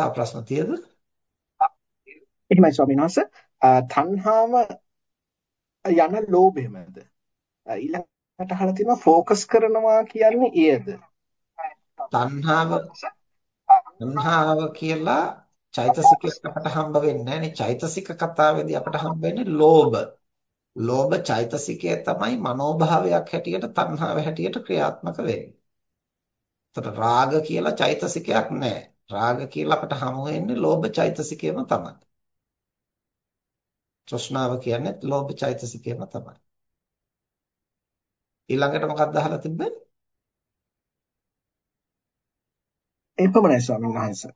තව ප්‍රශ්න තියෙද? එහෙමයි ස්වාමීන් වහන්සේ. තණ්හාව යන ලෝභයමද? ඊළඟට අහලා තියෙනවා ફોકસ කරනවා කියන්නේ එයද? තණ්හාව තණ්හාව කියලා චෛතසිකයක් අපට හම්බ වෙන්නේ නැහැ නේ. චෛතසික කතාවේදී අපට හම්බ වෙන්නේ ලෝභ. ලෝභ චෛතසිකය තමයි මනෝභාවයක් හැටියට තණ්හාව හැටියට ක්‍රියාත්මක වෙන්නේ. එතකොට රාග කියලා චෛතසිකයක් නැහැ. රාග කියලා අපට හමු වෙන්නේ ලෝභ චෛතසිකයම තමයි. තෘෂ්ණාව කියන්නේ ලෝභ චෛතසිකයම තමයි. ඊළඟට මොකක්ද අහලා තිබ්බේ? එපමණයි ස්වාමීන් වහන්සේ.